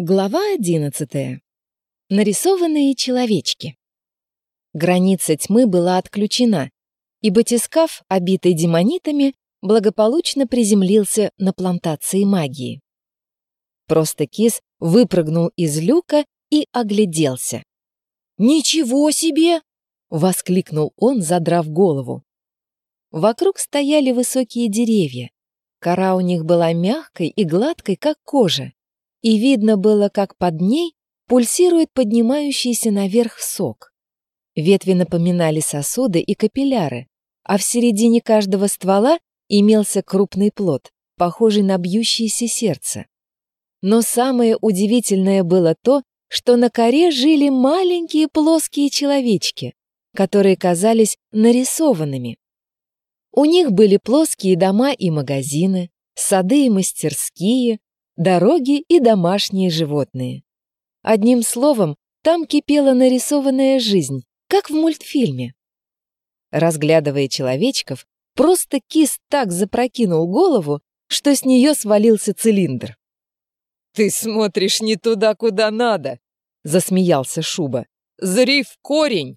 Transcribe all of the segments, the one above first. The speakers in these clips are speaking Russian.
Глава одиннадцатая. Нарисованные человечки. Граница тьмы была отключена, и батискаф, обитый демонитами, благополучно приземлился на плантации магии. Просто кис выпрыгнул из люка и огляделся. «Ничего себе!» — воскликнул он, задрав голову. Вокруг стояли высокие деревья. Кора у них была мягкой и гладкой, как кожа и видно было, как под ней пульсирует поднимающийся наверх сок. Ветви напоминали сосуды и капилляры, а в середине каждого ствола имелся крупный плод, похожий на бьющееся сердце. Но самое удивительное было то, что на коре жили маленькие плоские человечки, которые казались нарисованными. У них были плоские дома и магазины, сады и мастерские, дороги и домашние животные. Одним словом, там кипела нарисованная жизнь, как в мультфильме. Разглядывая человечков, просто кис так запрокинул голову, что с нее свалился цилиндр. «Ты смотришь не туда, куда надо!» — засмеялся Шуба. «Зри в корень!»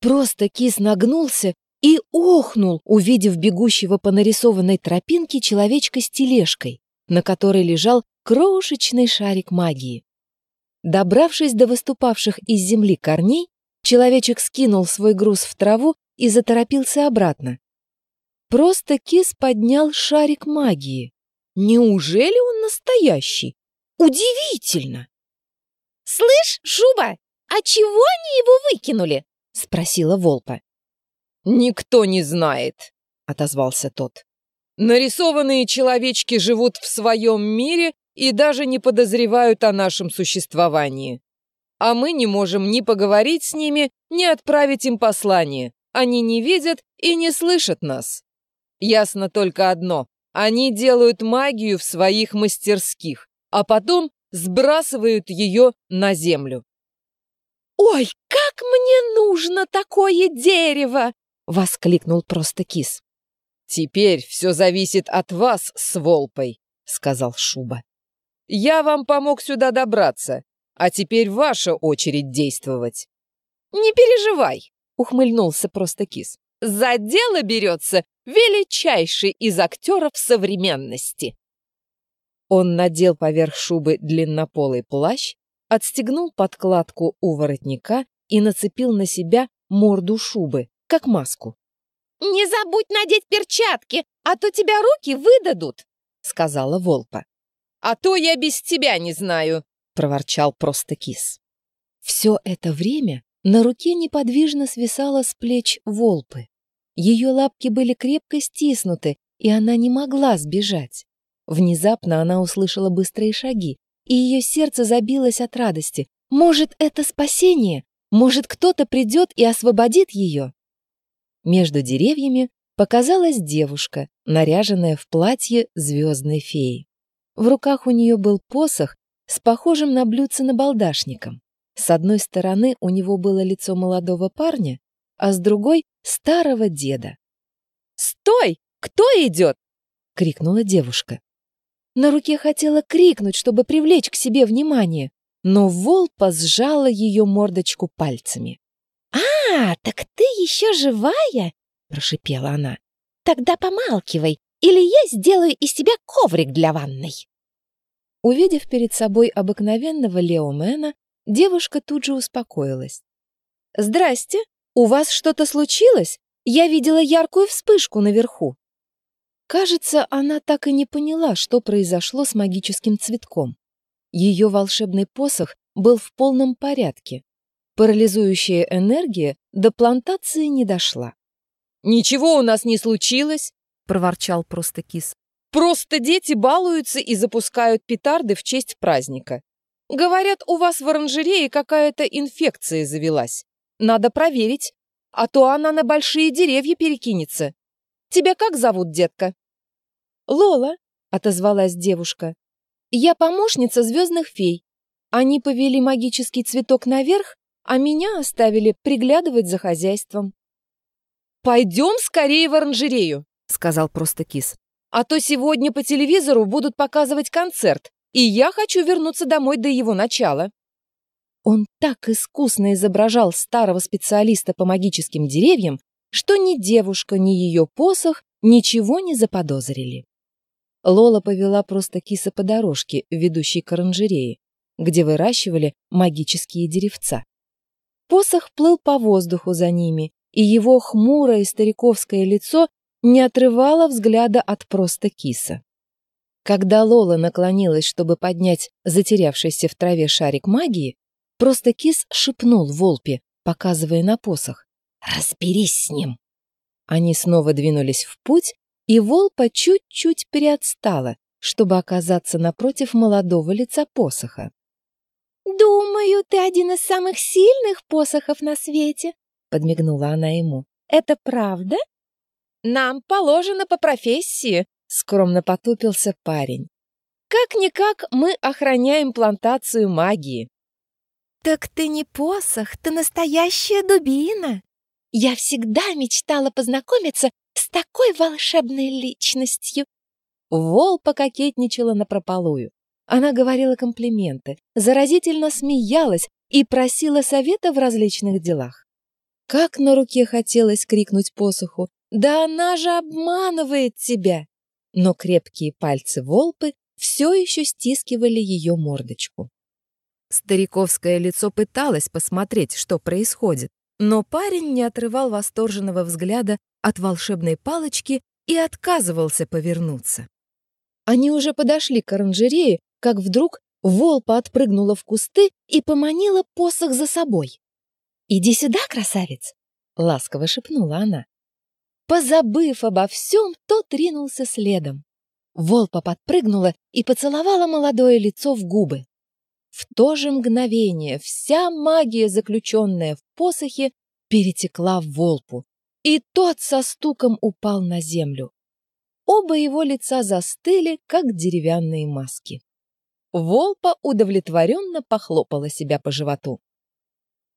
Просто кис нагнулся и охнул, увидев бегущего по нарисованной тропинке человечка с тележкой на которой лежал крошечный шарик магии. Добравшись до выступавших из земли корней, человечек скинул свой груз в траву и заторопился обратно. Просто кис поднял шарик магии. Неужели он настоящий? Удивительно! «Слышь, Шуба, а чего они его выкинули?» — спросила Волпа. «Никто не знает», — отозвался тот. Нарисованные человечки живут в своем мире и даже не подозревают о нашем существовании. А мы не можем ни поговорить с ними, ни отправить им послание. Они не видят и не слышат нас. Ясно только одно. Они делают магию в своих мастерских, а потом сбрасывают ее на землю. «Ой, как мне нужно такое дерево!» — воскликнул просто кис. «Теперь все зависит от вас с Волпой», — сказал Шуба. «Я вам помог сюда добраться, а теперь ваша очередь действовать». «Не переживай», — ухмыльнулся просто кис. «За дело берется величайший из актеров современности». Он надел поверх шубы длиннополый плащ, отстегнул подкладку у воротника и нацепил на себя морду шубы, как маску. «Не забудь надеть перчатки, а то тебя руки выдадут», — сказала Волпа. «А то я без тебя не знаю», — проворчал просто кис. Все это время на руке неподвижно свисала с плеч Волпы. Ее лапки были крепко стиснуты, и она не могла сбежать. Внезапно она услышала быстрые шаги, и ее сердце забилось от радости. Может, это спасение? Может, кто-то придет и освободит ее? Между деревьями показалась девушка, наряженная в платье звездной феи. В руках у нее был посох с похожим на блюдце набалдашником. С одной стороны у него было лицо молодого парня, а с другой — старого деда. «Стой! Кто идет?» — крикнула девушка. На руке хотела крикнуть, чтобы привлечь к себе внимание, но волпа сжала ее мордочку пальцами. «А, так ты еще живая?» — прошипела она. «Тогда помалкивай, или я сделаю из тебя коврик для ванной». Увидев перед собой обыкновенного Леомена, девушка тут же успокоилась. «Здрасте! У вас что-то случилось? Я видела яркую вспышку наверху». Кажется, она так и не поняла, что произошло с магическим цветком. Ее волшебный посох был в полном порядке, Парализующая энергия до плантации не дошла. «Ничего у нас не случилось», — проворчал просто кис. «Просто дети балуются и запускают петарды в честь праздника. Говорят, у вас в оранжерее какая-то инфекция завелась. Надо проверить, а то она на большие деревья перекинется. Тебя как зовут, детка?» «Лола», — отозвалась девушка. «Я помощница звездных фей. Они повели магический цветок наверх, а меня оставили приглядывать за хозяйством. «Пойдем скорее в оранжерею», — сказал просто кис. «А то сегодня по телевизору будут показывать концерт, и я хочу вернуться домой до его начала». Он так искусно изображал старого специалиста по магическим деревьям, что ни девушка, ни ее посох ничего не заподозрили. Лола повела просто киса по дорожке, ведущей к оранжерее, где выращивали магические деревца. Посох плыл по воздуху за ними, и его хмурое стариковское лицо не отрывало взгляда от просто киса. Когда Лола наклонилась, чтобы поднять затерявшийся в траве шарик магии, просто кис шепнул Волпе, показывая на посох. «Разберись с ним!» Они снова двинулись в путь, и Волпа чуть-чуть переотстала, чтобы оказаться напротив молодого лица посоха. «Думаю, ты один из самых сильных посохов на свете», — подмигнула она ему. «Это правда?» «Нам положено по профессии», — скромно потупился парень. «Как-никак мы охраняем плантацию магии». «Так ты не посох, ты настоящая дубина. Я всегда мечтала познакомиться с такой волшебной личностью!» Вол пококетничала напропалую. Она говорила комплименты, заразительно смеялась и просила совета в различных делах. Как на руке хотелось крикнуть посоху «Да она же обманывает тебя!» Но крепкие пальцы Волпы все еще стискивали ее мордочку. Стариковское лицо пыталось посмотреть, что происходит, но парень не отрывал восторженного взгляда от волшебной палочки и отказывался повернуться. Они уже подошли к оранжерее, как вдруг волпа отпрыгнула в кусты и поманила посох за собой. «Иди сюда, красавец!» — ласково шепнула она. Позабыв обо всем, тот ринулся следом. Волпа подпрыгнула и поцеловала молодое лицо в губы. В то же мгновение вся магия, заключенная в посохе, перетекла в Волпу, и тот со стуком упал на землю. Оба его лица застыли, как деревянные маски. Волпа удовлетворенно похлопала себя по животу.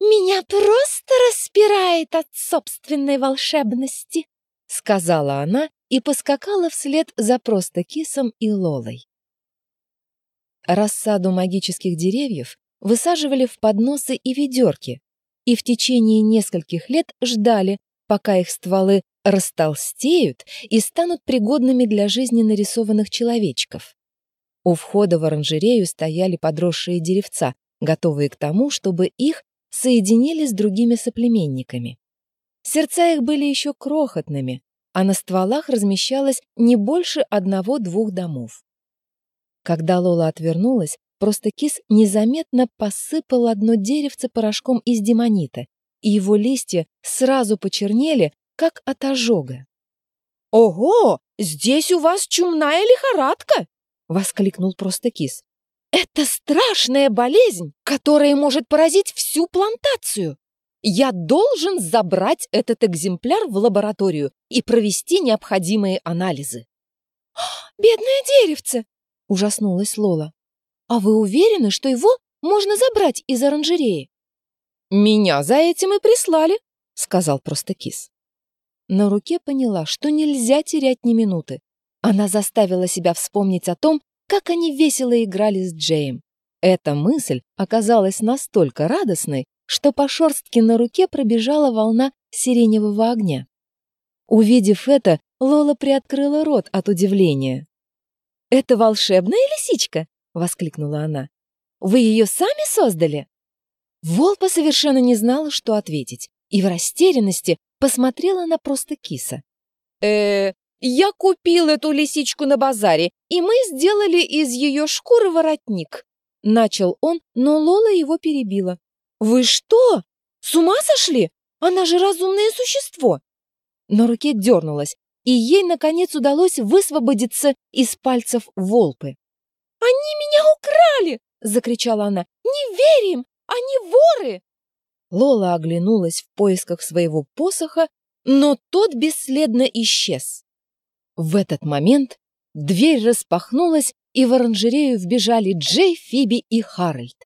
«Меня просто распирает от собственной волшебности», — сказала она и поскакала вслед за просто кисом и Лолой. Рассаду магических деревьев высаживали в подносы и ведерки, и в течение нескольких лет ждали, пока их стволы растолстеют и станут пригодными для жизни нарисованных человечков. У входа в оранжерею стояли подросшие деревца, готовые к тому, чтобы их соединили с другими соплеменниками. Сердца их были еще крохотными, а на стволах размещалось не больше одного-двух домов. Когда Лола отвернулась, просто кис незаметно посыпал одно деревце порошком из демонита, и его листья сразу почернели, как от ожога. «Ого! Здесь у вас чумная лихорадка!» — воскликнул просто кис. «Это страшная болезнь, которая может поразить всю плантацию. Я должен забрать этот экземпляр в лабораторию и провести необходимые анализы». «Бедное деревце!» — ужаснулась Лола. «А вы уверены, что его можно забрать из оранжереи?» «Меня за этим и прислали», — сказал просто кис. На руке поняла, что нельзя терять ни минуты. Она заставила себя вспомнить о том, как они весело играли с Джеем. Эта мысль оказалась настолько радостной, что по шерстке на руке пробежала волна сиреневого огня. Увидев это, Лола приоткрыла рот от удивления. «Это волшебная лисичка!» — воскликнула она. «Вы ее сами создали?» Волпа совершенно не знала, что ответить, и в растерянности посмотрела на просто киса. э я купил эту лисичку на базаре, и мы сделали из ее шкуры воротник. Начал он, но Лола его перебила. «Вы что? С ума сошли? Она же разумное существо!» На руке дернулась, и ей, наконец, удалось высвободиться из пальцев волпы. «Они меня украли!» — закричала она. «Не верим! Они воры!» Лола оглянулась в поисках своего посоха, но тот бесследно исчез. В этот момент дверь распахнулась, и в оранжерею вбежали Джей, Фиби и Харальд.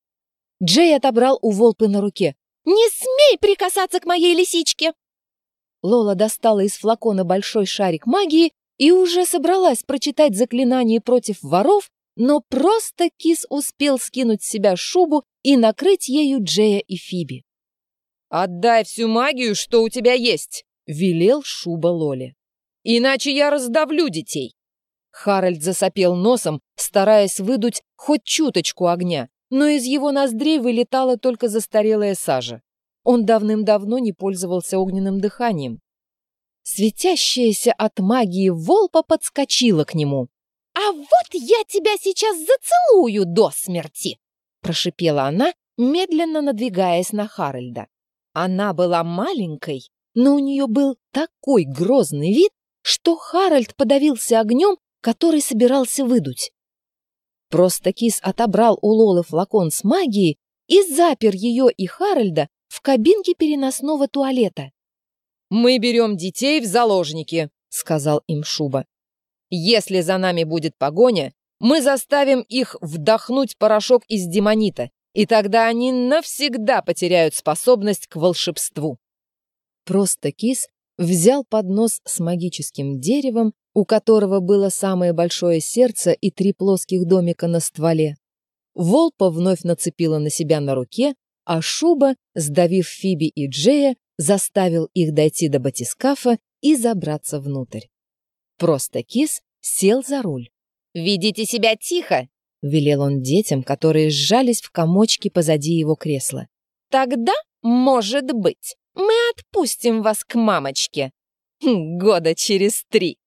Джей отобрал у волпы на руке. «Не смей прикасаться к моей лисичке!» Лола достала из флакона большой шарик магии и уже собралась прочитать заклинание против воров, но просто кис успел скинуть с себя шубу и накрыть ею Джея и Фиби. «Отдай всю магию, что у тебя есть!» — велел шуба Лоли. «Иначе я раздавлю детей!» Харальд засопел носом, стараясь выдуть хоть чуточку огня, но из его ноздрей вылетала только застарелая сажа. Он давным-давно не пользовался огненным дыханием. Светящаяся от магии волпа подскочила к нему. «А вот я тебя сейчас зацелую до смерти!» прошипела она, медленно надвигаясь на Харальда. Она была маленькой, но у нее был такой грозный вид, что Харальд подавился огнем, который собирался выдуть. Просто кис отобрал у Лолы флакон с магией и запер ее и Харальда в кабинке переносного туалета. «Мы берем детей в заложники», — сказал им Шуба. «Если за нами будет погоня, мы заставим их вдохнуть порошок из демонита, и тогда они навсегда потеряют способность к волшебству». Просто кис взял поднос с магическим деревом, у которого было самое большое сердце и три плоских домика на стволе. Волпа вновь нацепила на себя на руке, а Шуба, сдавив Фиби и Джея, заставил их дойти до батискафа и забраться внутрь. Просто кис сел за руль. «Ведите себя тихо!» — велел он детям, которые сжались в комочки позади его кресла. «Тогда, может быть, мы отпустим вас к мамочке. Года через три!»